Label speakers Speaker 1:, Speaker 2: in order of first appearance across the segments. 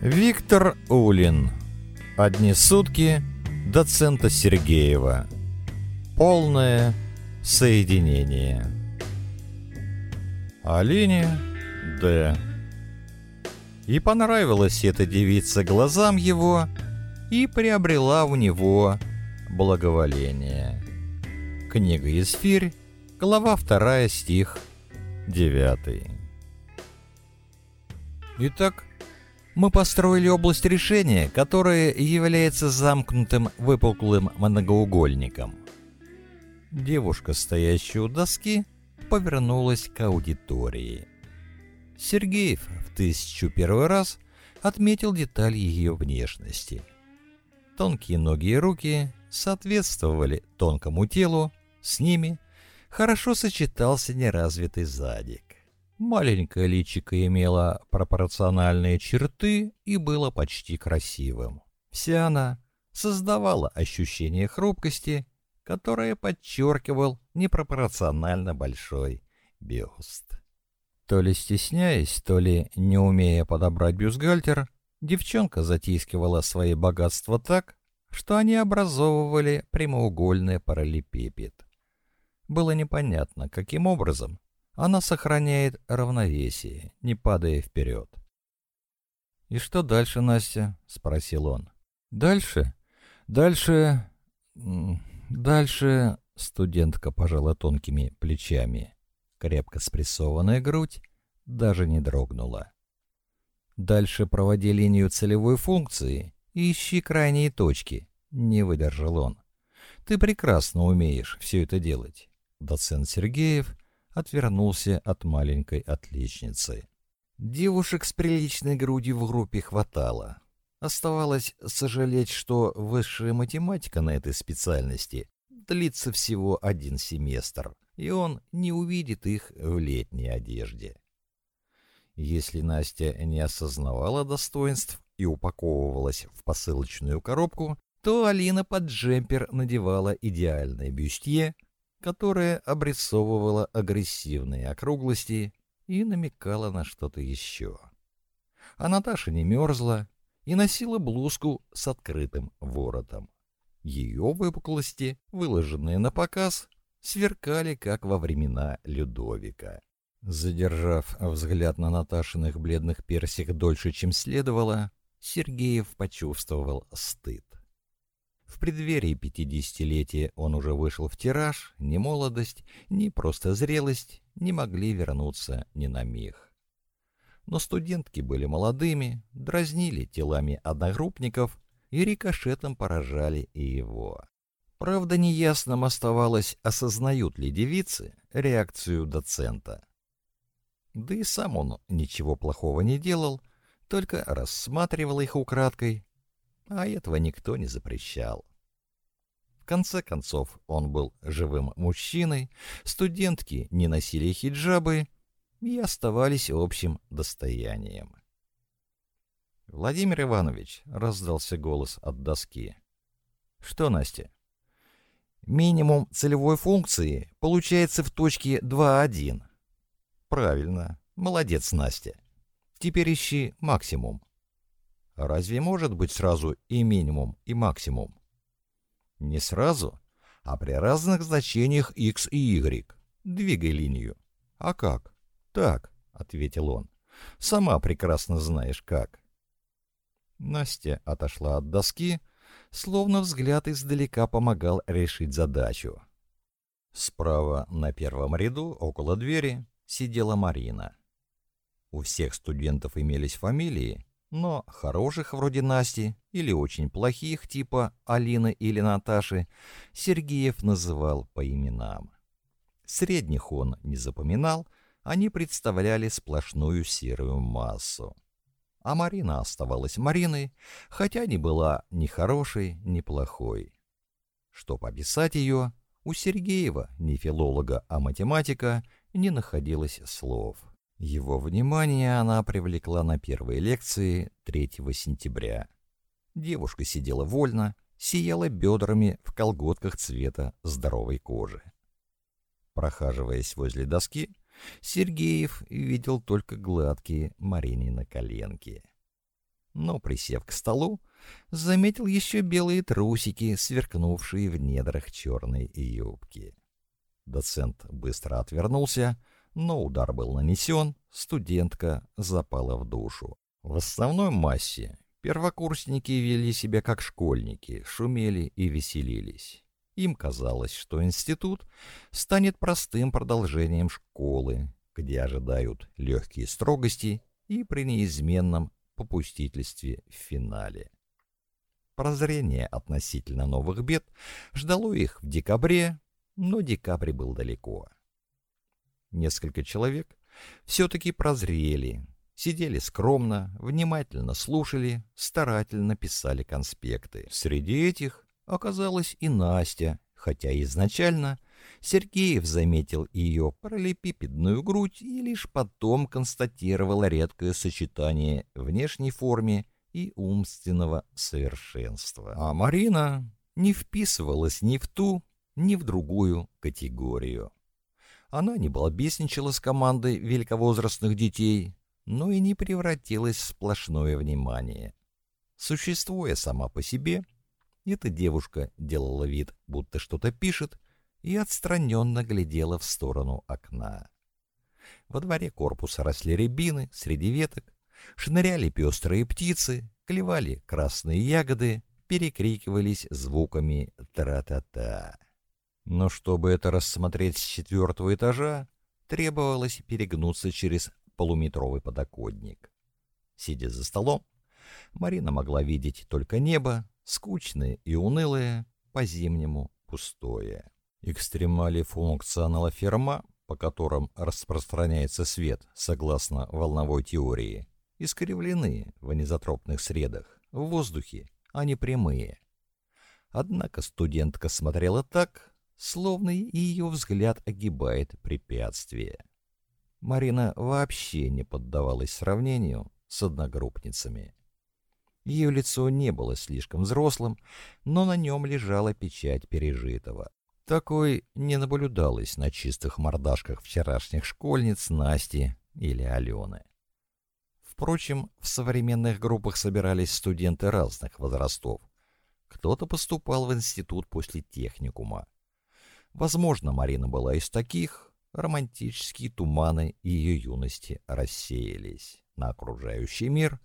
Speaker 1: Виктор Улин. Одни сутки доцента Сергеева. Полное соединение. Алине Д. И понравилась эта девица глазам его и приобрела у него благоволение. Книга «Есфирь», глава 2, стих 9. Итак, мы построили область решения, которая является замкнутым выпуклым многоугольником. Девушка, стоящая у доски, повернулась к аудитории. Сергеев в тысячу первый раз отметил деталь ее внешности. Тонкие ноги и руки соответствовали тонкому телу, с ними хорошо сочетался неразвитый задик маленькое личико имело пропорциональные черты и было почти красивым. Вся она создавала ощущение хрупкости, которое подчеркивал непропорционально большой бюст. То ли стесняясь, то ли не умея подобрать бюстгальтер, девчонка затискивала свои богатства так, что они образовывали прямоугольный параллелепипед. Было непонятно, каким образом она сохраняет равновесие, не падая вперед. «И что дальше, Настя?» — спросил он. «Дальше? Дальше... Дальше...» — студентка пожала тонкими плечами. Крепко спрессованная грудь даже не дрогнула. «Дальше проводи линию целевой функции и ищи крайние точки», — не выдержал он. «Ты прекрасно умеешь все это делать». Доцент Сергеев отвернулся от маленькой отличницы. Девушек с приличной грудью в группе хватало. Оставалось сожалеть, что высшая математика на этой специальности длится всего один семестр, и он не увидит их в летней одежде. Если Настя не осознавала достоинств и упаковывалась в посылочную коробку, то Алина под джемпер надевала идеальное бюстье, которая обрисовывала агрессивные округлости и намекала на что-то еще. А Наташа не мерзла и носила блузку с открытым воротом. Ее выпуклости, выложенные на показ, сверкали, как во времена Людовика. Задержав взгляд на Наташиных бледных персик дольше, чем следовало, Сергеев почувствовал стыд. В преддверии пятидесятилетия он уже вышел в тираж, ни молодость, ни просто зрелость не могли вернуться ни на миг. Но студентки были молодыми, дразнили телами одногруппников и рикошетом поражали и его. Правда, неясным оставалось, осознают ли девицы реакцию доцента. Да и сам он ничего плохого не делал, только рассматривал их украдкой, а этого никто не запрещал. В конце концов, он был живым мужчиной, студентки не носили хиджабы и оставались общим достоянием. «Владимир Иванович», — раздался голос от доски. «Что, Настя?» «Минимум целевой функции получается в точке 2.1». «Правильно. Молодец, Настя. Теперь ищи максимум». Разве может быть сразу и минимум, и максимум? Не сразу, а при разных значениях x и y. Двигай линию. А как? Так, ответил он. Сама прекрасно знаешь как. Настя отошла от доски, словно взгляд издалека помогал решить задачу. Справа на первом ряду, около двери, сидела Марина. У всех студентов имелись фамилии, но хороших вроде Насти или очень плохих типа Алины или Наташи Сергеев называл по именам. Средних он не запоминал, они представляли сплошную серую массу. А Марина оставалась Мариной, хотя не была ни хорошей, ни плохой. Чтобы описать ее, у Сергеева, не филолога, а математика, не находилось слов – его внимание она привлекла на первой лекции 3 сентября. Девушка сидела вольно, сияла бедрами в колготках цвета здоровой кожи. Прохаживаясь возле доски, Сергеев видел только гладкие Маринины коленки. Но, присев к столу, заметил еще белые трусики, сверкнувшие в недрах черной юбки. Доцент быстро отвернулся, но удар был нанесен, студентка запала в душу. В основной массе первокурсники вели себя как школьники, шумели и веселились. Им казалось, что институт станет простым продолжением школы, где ожидают легкие строгости и при неизменном попустительстве в финале. Прозрение относительно новых бед ждало их в декабре, но декабрь был далеко. Несколько человек все-таки прозрели, сидели скромно, внимательно слушали, старательно писали конспекты. Среди этих оказалась и Настя, хотя изначально Сергеев заметил ее параллелепипедную грудь и лишь потом констатировал редкое сочетание внешней формы и умственного совершенства. А Марина не вписывалась ни в ту, ни в другую категорию. Она не балбесничала с командой великовозрастных детей, но и не превратилась в сплошное внимание. Существуя сама по себе, эта девушка делала вид, будто что-то пишет, и отстраненно глядела в сторону окна. Во дворе корпуса росли рябины среди веток, шныряли пестрые птицы, клевали красные ягоды, перекрикивались звуками «тра-та-та». -та. Но чтобы это рассмотреть с четвертого этажа, требовалось перегнуться через полуметровый подоконник. Сидя за столом, Марина могла видеть только небо, скучное и унылое, по-зимнему пустое. Экстремали функционала Ферма, по которым распространяется свет, согласно волновой теории, искривлены в анизотропных средах, в воздухе, а не прямые. Однако студентка смотрела так, словно ее взгляд огибает препятствие. Марина вообще не поддавалась сравнению с одногруппницами. Ее лицо не было слишком взрослым, но на нем лежала печать пережитого. Такой не наблюдалось на чистых мордашках вчерашних школьниц Насти или Алены. Впрочем, в современных группах собирались студенты разных возрастов. Кто-то поступал в институт после техникума, Возможно, Марина была из таких, романтические туманы ее юности рассеялись. На окружающий мир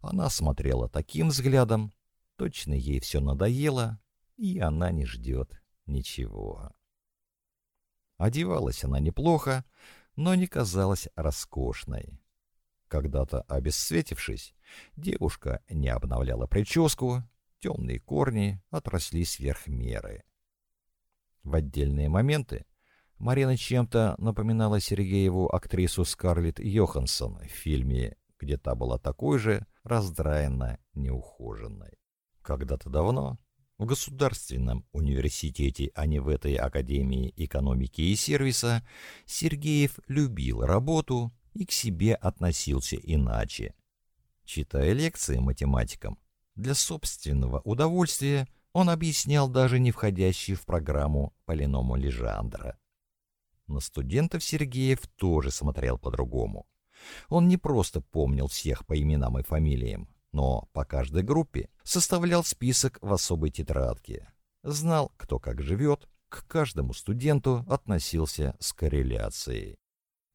Speaker 1: она смотрела таким взглядом, точно ей все надоело, и она не ждет ничего. Одевалась она неплохо, но не казалась роскошной. Когда-то обесцветившись, девушка не обновляла прическу, темные корни отросли сверх меры в отдельные моменты. Марина чем-то напоминала Сергееву актрису Скарлетт Йоханссон в фильме, где та была такой же раздраенно неухоженной. Когда-то давно в Государственном университете, а не в этой Академии экономики и сервиса, Сергеев любил работу и к себе относился иначе. Читая лекции математикам, для собственного удовольствия – он объяснял даже не входящие в программу полиному Лежандра. На студентов Сергеев тоже смотрел по-другому. Он не просто помнил всех по именам и фамилиям, но по каждой группе составлял список в особой тетрадке. Знал, кто как живет, к каждому студенту относился с корреляцией.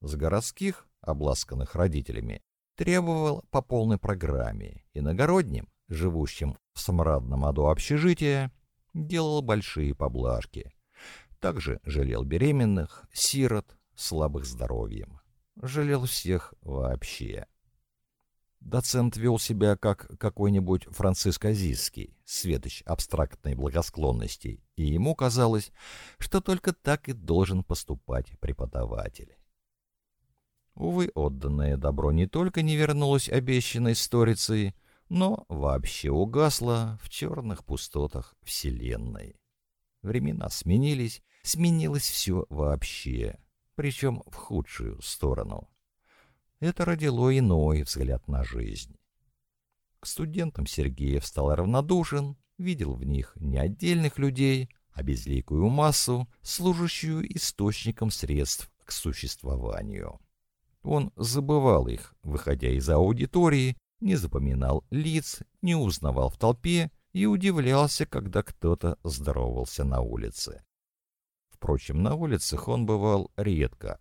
Speaker 1: С городских, обласканных родителями, требовал по полной программе, иногородним живущим в смрадном аду общежития, делал большие поблажки. Также жалел беременных, сирот, слабых здоровьем. Жалел всех вообще. Доцент вел себя как какой-нибудь Франциск Азийский, светоч абстрактной благосклонности, и ему казалось, что только так и должен поступать преподаватель. Увы, отданное добро не только не вернулось обещанной сторицей, но вообще угасла в черных пустотах Вселенной. Времена сменились, сменилось все вообще, причем в худшую сторону. Это родило иной взгляд на жизнь. К студентам Сергеев стал равнодушен, видел в них не отдельных людей, а безликую массу, служащую источником средств к существованию. Он забывал их, выходя из аудитории, не запоминал лиц, не узнавал в толпе и удивлялся, когда кто-то здоровался на улице. Впрочем, на улицах он бывал редко.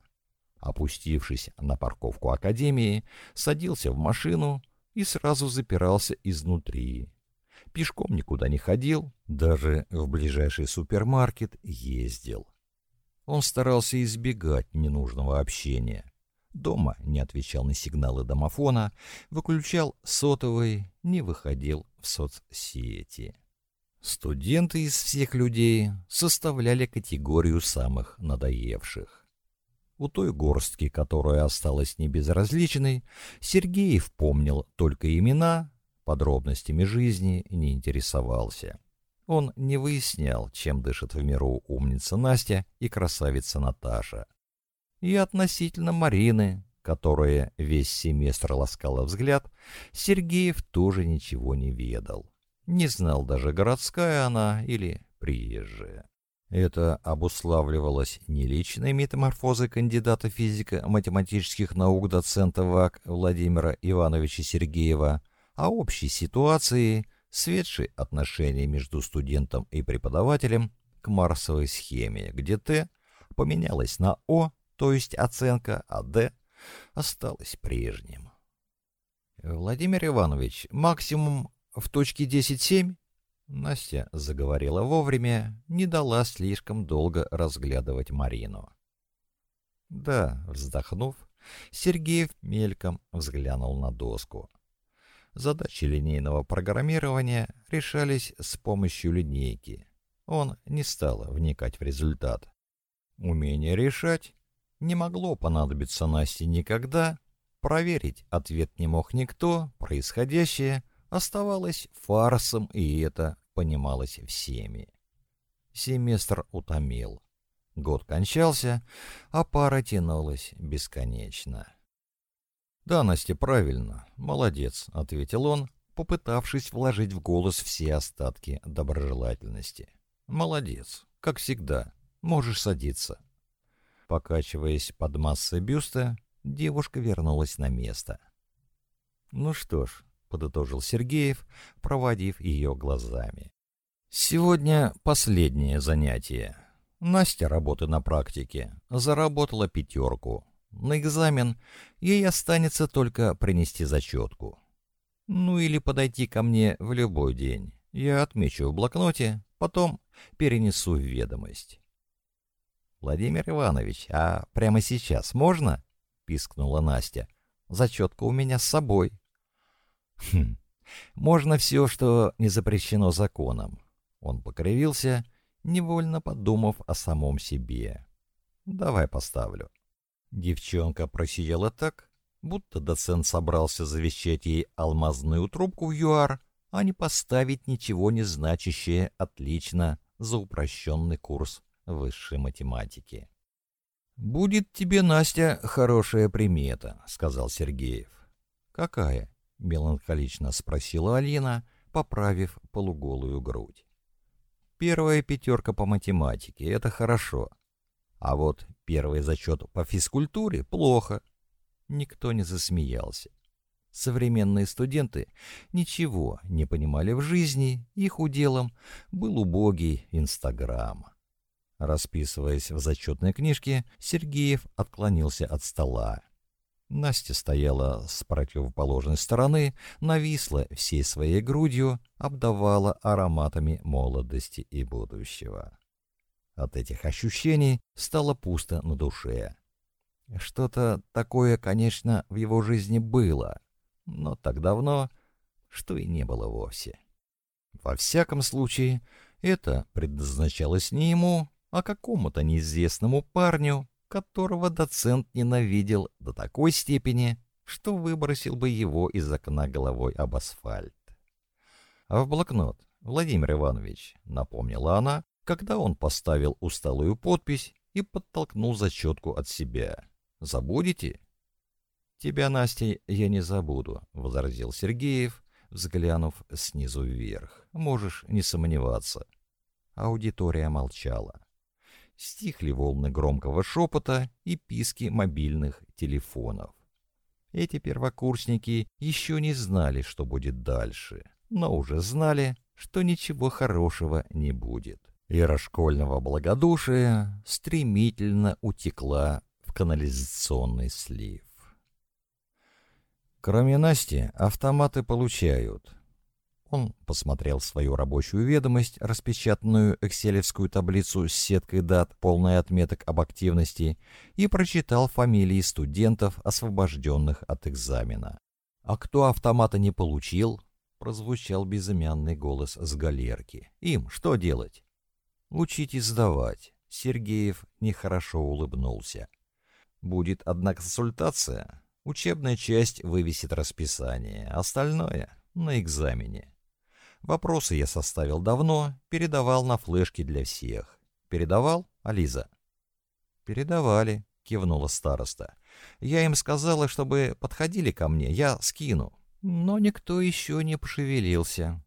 Speaker 1: Опустившись на парковку академии, садился в машину и сразу запирался изнутри. Пешком никуда не ходил, даже в ближайший супермаркет ездил. Он старался избегать ненужного общения дома не отвечал на сигналы домофона, выключал сотовый, не выходил в соцсети. Студенты из всех людей составляли категорию самых надоевших. У той горстки, которая осталась небезразличной, Сергеев помнил только имена, подробностями жизни не интересовался. Он не выяснял, чем дышит в миру умница Настя и красавица Наташа – и относительно Марины, которая весь семестр ласкала взгляд, Сергеев тоже ничего не ведал. Не знал даже, городская она или приезжая. Это обуславливалось не личной метаморфозой кандидата физико-математических наук доцента ВАК Владимира Ивановича Сергеева, а общей ситуацией, светшей отношения между студентом и преподавателем к марсовой схеме, где «Т» поменялось на «О», то есть оценка, АД осталась прежним. «Владимир Иванович, максимум в точке 10.7?» Настя заговорила вовремя, не дала слишком долго разглядывать Марину. «Да», — вздохнув, Сергеев мельком взглянул на доску. Задачи линейного программирования решались с помощью линейки. Он не стал вникать в результат. Умение решать не могло понадобиться Насте никогда, проверить ответ не мог никто, происходящее оставалось фарсом, и это понималось всеми. Семестр утомил. Год кончался, а пара тянулась бесконечно. «Да, Настя, правильно. Молодец», — ответил он, попытавшись вложить в голос все остатки доброжелательности. «Молодец, как всегда. Можешь садиться». Покачиваясь под массой бюста, девушка вернулась на место. «Ну что ж», — подытожил Сергеев, проводив ее глазами. «Сегодня последнее занятие. Настя работы на практике, заработала пятерку. На экзамен ей останется только принести зачетку. Ну или подойти ко мне в любой день. Я отмечу в блокноте, потом перенесу в ведомость». «Владимир Иванович, а прямо сейчас можно?» — пискнула Настя. «Зачетка у меня с собой». «Хм, можно все, что не запрещено законом». Он покривился, невольно подумав о самом себе. «Давай поставлю». Девчонка просияла так, будто доцент собрался завещать ей алмазную трубку в ЮАР, а не поставить ничего не значащее «отлично» за упрощенный курс высшей математики. «Будет тебе, Настя, хорошая примета», — сказал Сергеев. «Какая?» — меланхолично спросила Алина, поправив полуголую грудь. «Первая пятерка по математике — это хорошо. А вот первый зачет по физкультуре — плохо». Никто не засмеялся. Современные студенты ничего не понимали в жизни, их уделом был убогий Инстаграм. Расписываясь в зачетной книжке, Сергеев отклонился от стола. Настя стояла с противоположной стороны, нависла всей своей грудью, обдавала ароматами молодости и будущего. От этих ощущений стало пусто на душе. Что-то такое, конечно, в его жизни было, но так давно, что и не было вовсе. Во всяком случае, это предназначалось не ему, а какому-то неизвестному парню, которого доцент ненавидел до такой степени, что выбросил бы его из окна головой об асфальт. А в блокнот, Владимир Иванович, напомнила она, когда он поставил усталую подпись и подтолкнул зачетку от себя. Забудете? Тебя, Настя, я не забуду, возразил Сергеев, взглянув снизу вверх. Можешь не сомневаться. Аудитория молчала стихли волны громкого шепота и писки мобильных телефонов. Эти первокурсники еще не знали, что будет дальше, но уже знали, что ничего хорошего не будет. Эра школьного благодушия стремительно утекла в канализационный слив. Кроме Насти, автоматы получают, он посмотрел свою рабочую ведомость, распечатанную экселевскую таблицу с сеткой дат, полной отметок об активности, и прочитал фамилии студентов, освобожденных от экзамена. «А кто автомата не получил?» — прозвучал безымянный голос с галерки. «Им что делать?» «Учить и сдавать». Сергеев нехорошо улыбнулся. «Будет одна консультация. Учебная часть вывесит расписание, остальное — на экзамене. Вопросы я составил давно, передавал на флешке для всех. Передавал Ализа? Передавали, кивнула староста. Я им сказала, чтобы подходили ко мне, я скину. Но никто еще не пошевелился.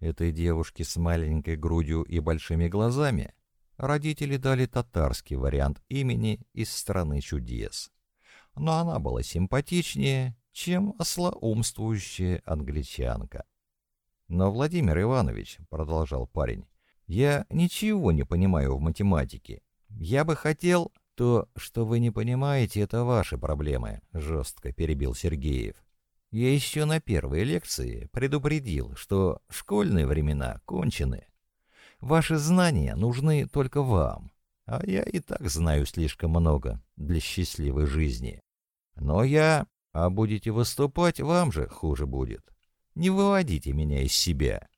Speaker 1: Этой девушке с маленькой грудью и большими глазами родители дали татарский вариант имени из страны чудес. Но она была симпатичнее, чем ослоумствующая англичанка. «Но, Владимир Иванович», — продолжал парень, — «я ничего не понимаю в математике. Я бы хотел...» «То, что вы не понимаете, это ваши проблемы», — жестко перебил Сергеев. «Я еще на первой лекции предупредил, что школьные времена кончены. Ваши знания нужны только вам, а я и так знаю слишком много для счастливой жизни. Но я... А будете выступать, вам же хуже будет. Не выводите меня из себя.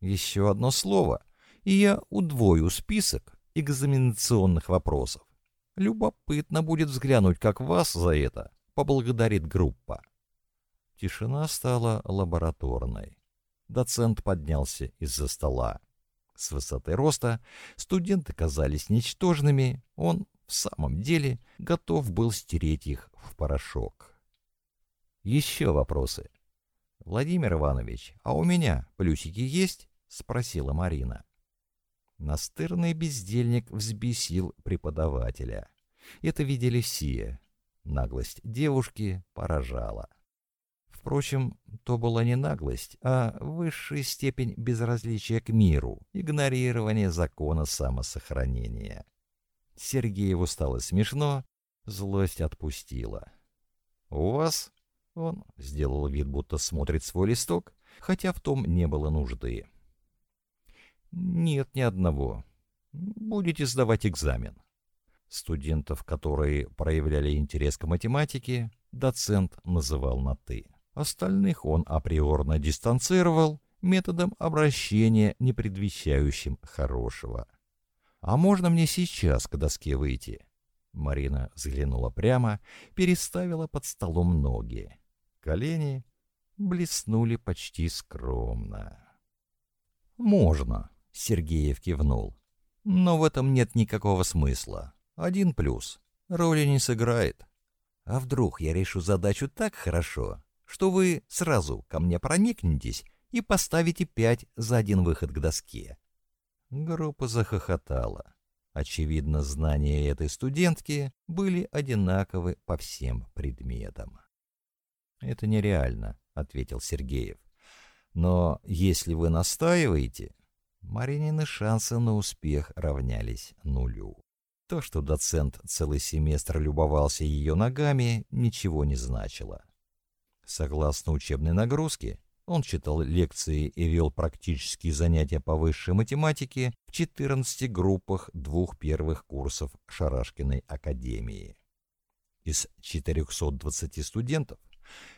Speaker 1: Еще одно слово, и я удвою список экзаменационных вопросов. Любопытно будет взглянуть, как вас за это поблагодарит группа. Тишина стала лабораторной. Доцент поднялся из-за стола. С высоты роста студенты казались ничтожными, он в самом деле готов был стереть их в порошок. Еще вопросы? «Владимир Иванович, а у меня плюсики есть?» — спросила Марина. Настырный бездельник взбесил преподавателя. Это видели все. Наглость девушки поражала. Впрочем, то была не наглость, а высшая степень безразличия к миру, игнорирование закона самосохранения. Сергееву стало смешно, злость отпустила. «У вас он сделал вид, будто смотрит свой листок, хотя в том не было нужды. «Нет ни одного. Будете сдавать экзамен». Студентов, которые проявляли интерес к математике, доцент называл на «ты». Остальных он априорно дистанцировал методом обращения, не предвещающим хорошего. «А можно мне сейчас к доске выйти?» Марина взглянула прямо, переставила под столом ноги. Колени блеснули почти скромно. «Можно», — Сергеев кивнул. «Но в этом нет никакого смысла. Один плюс. Роли не сыграет. А вдруг я решу задачу так хорошо, что вы сразу ко мне проникнетесь и поставите пять за один выход к доске?» Группа захохотала. Очевидно, знания этой студентки были одинаковы по всем предметам. «Это нереально», — ответил Сергеев. «Но если вы настаиваете...» Маринины шансы на успех равнялись нулю. То, что доцент целый семестр любовался ее ногами, ничего не значило. Согласно учебной нагрузке, он читал лекции и вел практические занятия по высшей математике в 14 группах двух первых курсов Шарашкиной академии. Из 420 студентов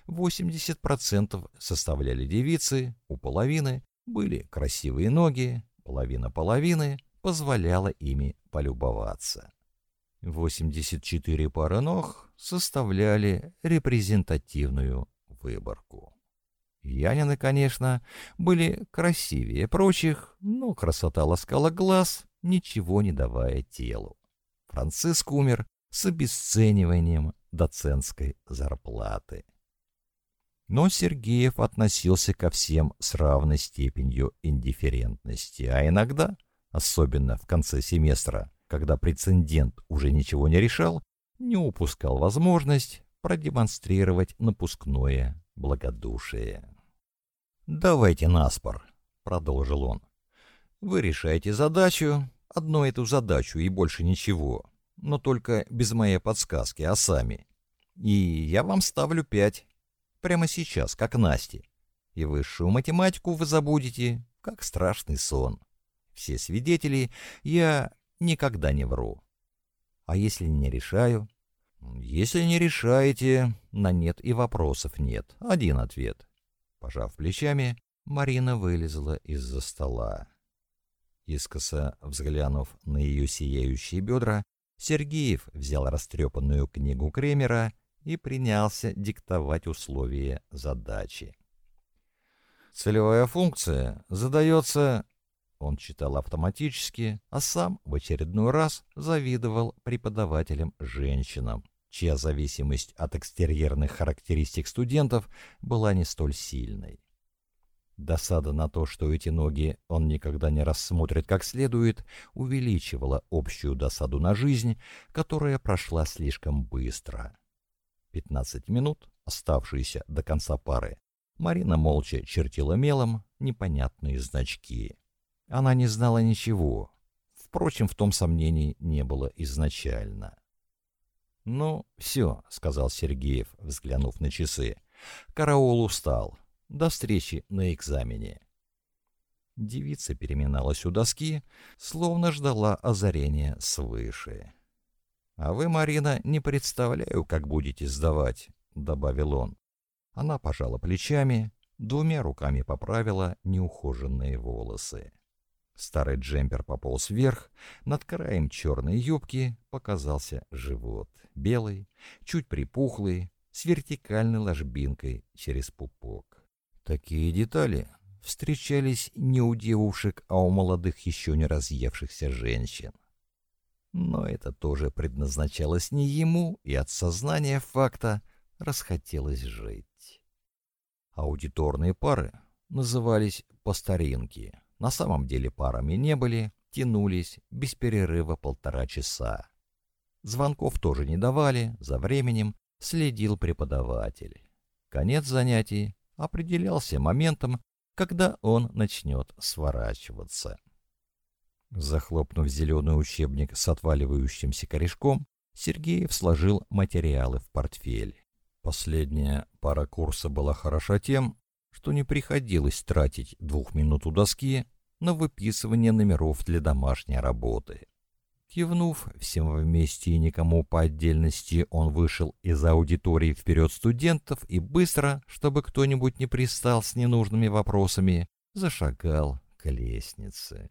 Speaker 1: 80% составляли девицы, у половины были красивые ноги, половина половины позволяла ими полюбоваться. 84 пары ног составляли репрезентативную выборку. Янины, конечно, были красивее прочих, но красота ласкала глаз, ничего не давая телу. Франциск умер с обесцениванием доцентской зарплаты. Но Сергеев относился ко всем с равной степенью индифферентности, а иногда, особенно в конце семестра, когда прецедент уже ничего не решал, не упускал возможность продемонстрировать напускное благодушие. «Давайте наспор», — продолжил он. «Вы решаете задачу, одну эту задачу и больше ничего, но только без моей подсказки, а сами. И я вам ставлю пять» прямо сейчас, как Насте. И высшую математику вы забудете, как страшный сон. Все свидетели, я никогда не вру. А если не решаю? Если не решаете, на нет и вопросов нет. Один ответ. Пожав плечами, Марина вылезла из-за стола. Искоса взглянув на ее сияющие бедра, Сергеев взял растрепанную книгу Кремера и принялся диктовать условия задачи. Целевая функция задается, он читал автоматически, а сам в очередной раз завидовал преподавателям-женщинам, чья зависимость от экстерьерных характеристик студентов была не столь сильной. Досада на то, что эти ноги он никогда не рассмотрит как следует, увеличивала общую досаду на жизнь, которая прошла слишком быстро — 15 минут, оставшиеся до конца пары, Марина молча чертила мелом непонятные значки. Она не знала ничего. Впрочем, в том сомнений не было изначально. «Ну, все», — сказал Сергеев, взглянув на часы. «Караул устал. До встречи на экзамене». Девица переминалась у доски, словно ждала озарения свыше. «А вы, Марина, не представляю, как будете сдавать», — добавил он. Она пожала плечами, двумя руками поправила неухоженные волосы. Старый джемпер пополз вверх, над краем черной юбки показался живот, белый, чуть припухлый, с вертикальной ложбинкой через пупок. Такие детали встречались не у девушек, а у молодых еще не разъевшихся женщин. Но это тоже предназначалось не ему, и от сознания факта расхотелось жить. Аудиторные пары назывались по старинке. На самом деле парами не были, тянулись без перерыва полтора часа. Звонков тоже не давали, за временем следил преподаватель. Конец занятий определялся моментом, когда он начнет сворачиваться. Захлопнув зеленый учебник с отваливающимся корешком, Сергеев сложил материалы в портфель. Последняя пара курса была хороша тем, что не приходилось тратить двух минут у доски на выписывание номеров для домашней работы. Кивнув всем вместе и никому по отдельности, он вышел из аудитории вперед студентов и быстро, чтобы кто-нибудь не пристал с ненужными вопросами, зашагал к лестнице.